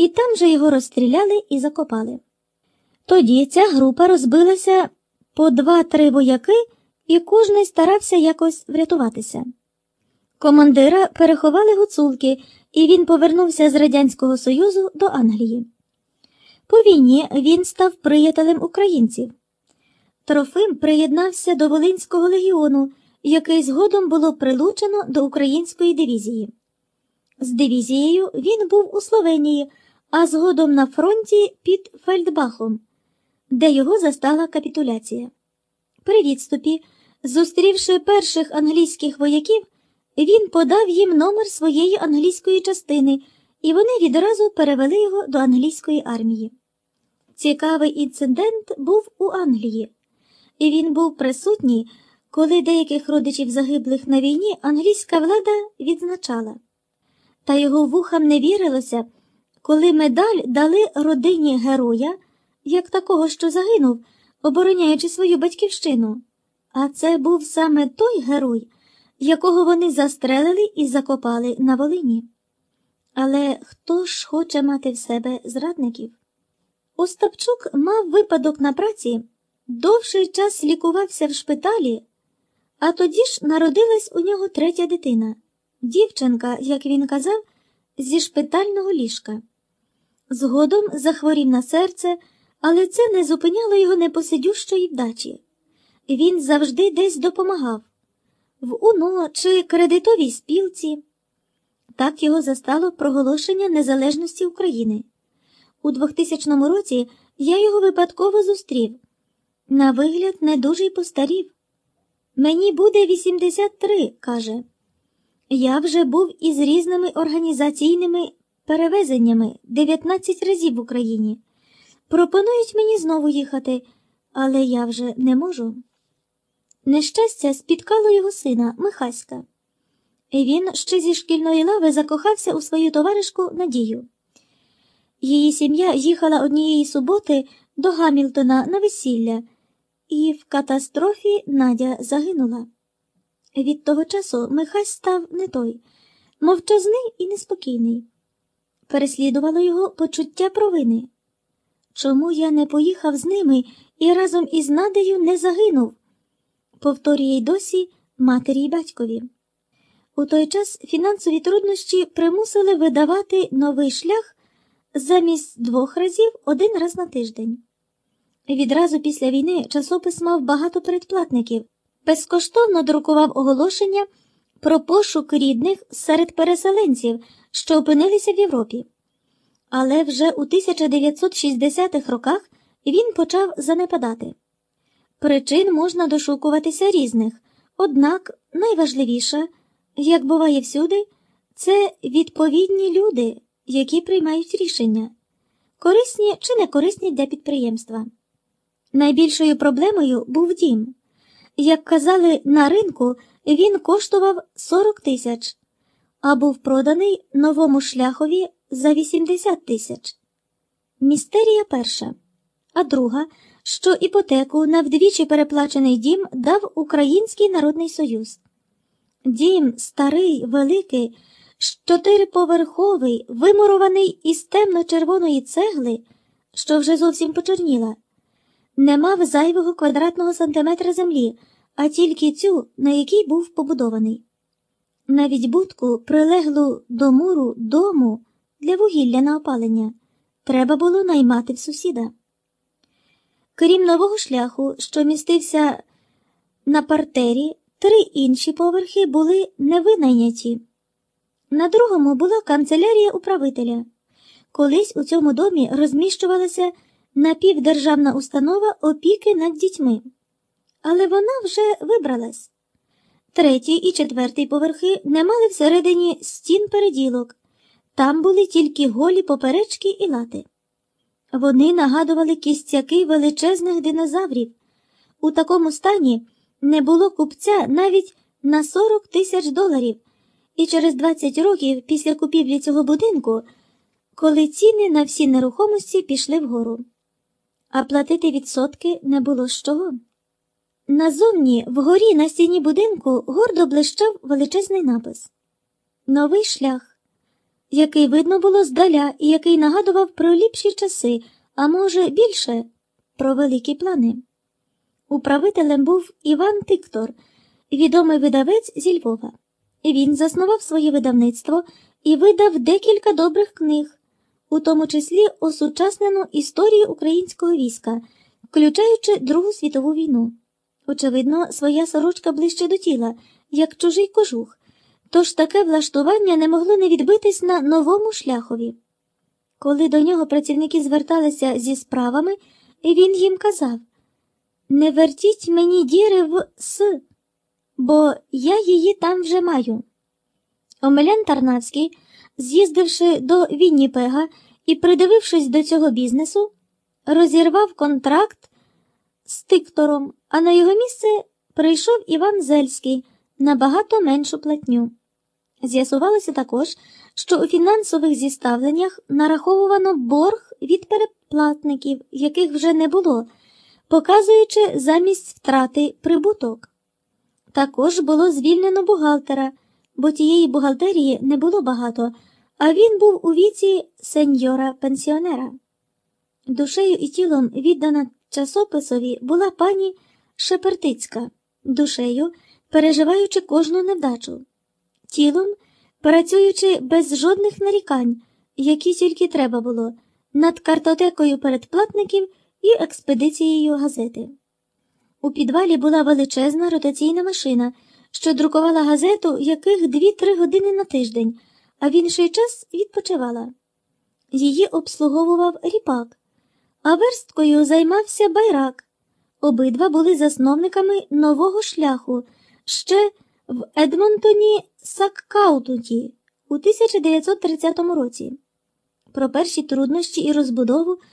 і там же його розстріляли і закопали. Тоді ця група розбилася по два-три вояки, і кожний старався якось врятуватися. Командира переховали гуцулки, і він повернувся з Радянського Союзу до Англії. По війні він став приятелем українців. Трофим приєднався до Волинського легіону, який згодом було прилучено до української дивізії. З дивізією він був у Словенії, а згодом на фронті під Фельдбахом, де його застала капітуляція. При відступі, зустрівши перших англійських вояків, він подав їм номер своєї англійської частини, і вони відразу перевели його до англійської армії. Цікавий інцидент був у Англії, і він був присутній, коли деяких родичів загиблих на війні англійська влада відзначала. Та його вухам не вірилося, коли медаль дали родині героя, як такого, що загинув, обороняючи свою батьківщину. А це був саме той герой, якого вони застрелили і закопали на Волині. Але хто ж хоче мати в себе зрадників? Остапчук мав випадок на праці, довший час лікувався в шпиталі, а тоді ж народилась у нього третя дитина, дівчинка, як він казав, зі шпитального ліжка. Згодом захворів на серце, але це не зупиняло його непосидющої вдачі. Він завжди десь допомагав в УНО чи кредитовій спілці. Так його застало проголошення незалежності України. У 2000 році я його випадково зустрів. На вигляд, не дуже й постарів. Мені буде 83, каже. Я вже був із різними організаційними перевезеннями 19 разів в Україні. Пропонують мені знову їхати, але я вже не можу. Нещастя спіткало його сина Михаська. Він ще зі шкільної лави закохався у свою товаришку Надію. Її сім'я їхала однієї суботи до Гамільтона на весілля, і в катастрофі Надя загинула. Від того часу Михась став не той, мовчазний і неспокійний. Переслідувало його почуття провини. Чому я не поїхав з ними і разом із Надею не загинув? повторює й досі матері й батькові. У той час фінансові труднощі примусили видавати новий шлях замість двох разів один раз на тиждень. Відразу після війни часопис мав багато передплатників, безкоштовно друкував оголошення про пошук рідних серед переселенців, що опинилися в Європі. Але вже у 1960-х роках він почав занепадати. Причин можна дошукуватися різних, однак найважливіше, як буває всюди, це відповідні люди, які приймають рішення, корисні чи не корисні для підприємства. Найбільшою проблемою був дім. Як казали на ринку, він коштував 40 тисяч, а був проданий новому шляхові за 80 тисяч. Містерія перша, а друга – що іпотеку на вдвічі переплачений дім дав Український Народний Союз. Дім старий, великий, чотириповерховий, вимурований із темно-червоної цегли, що вже зовсім почорніла, не мав зайвого квадратного сантиметра землі, а тільки цю, на якій був побудований. Навіть будку, прилеглу до муру дому для вугілля на опалення, треба було наймати в сусіда. Крім нового шляху, що містився на партері, три інші поверхи були невинайняті. На другому була канцелярія управителя. Колись у цьому домі розміщувалася напівдержавна установа опіки над дітьми, але вона вже вибралась. Третій і четвертий поверхи не мали всередині стін переділок, там були тільки голі поперечки і лати. Вони нагадували кістяки величезних динозаврів. У такому стані не було купця навіть на 40 тисяч доларів, і через 20 років після купівлі цього будинку, коли ціни на всі нерухомості пішли вгору, а платити відсотки не було з чого. Назовні вгорі на стіні будинку гордо блищав величезний напис Новий шлях. який видно було здаля і який нагадував про ліпші часи, а може, більше про великі плани. Управителем був Іван Тиктор, відомий видавець зі Львова. Він заснував своє видавництво і видав декілька добрих книг, у тому числі осучаснену історію українського війська, включаючи Другу світову війну. Очевидно, своя сорочка ближче до тіла, як чужий кожух, тож таке влаштування не могло не відбитись на новому шляхові. Коли до нього працівники зверталися зі справами, він їм казав Не вертіть мені діри в С, бо я її там вже маю. Омелян Тарнавський, з'їздивши до Вінніпега і придивившись до цього бізнесу, розірвав контракт з Тиктором, а на його місце прийшов Іван Зельський на багато меншу платню. З'ясувалося також, що у фінансових зіставленнях нараховувано борг від переплатників, яких вже не було, показуючи замість втрати прибуток. Також було звільнено бухгалтера, бо тієї бухгалтерії не було багато, а він був у віці сеньора-пенсіонера. Душею і тілом віддана часописові була пані Шепертицька, душею переживаючи кожну невдачу, тілом працюючи без жодних нарікань, які тільки треба було, над картотекою передплатників і експедицією газети. У підвалі була величезна ротаційна машина, що друкувала газету яких 2-3 години на тиждень, а в інший час відпочивала. Її обслуговував ріпак, а версткою займався байрак. Обидва були засновниками нового шляху ще в Едмонтоні Саккаутуті у 1930 році. Про перші труднощі і розбудову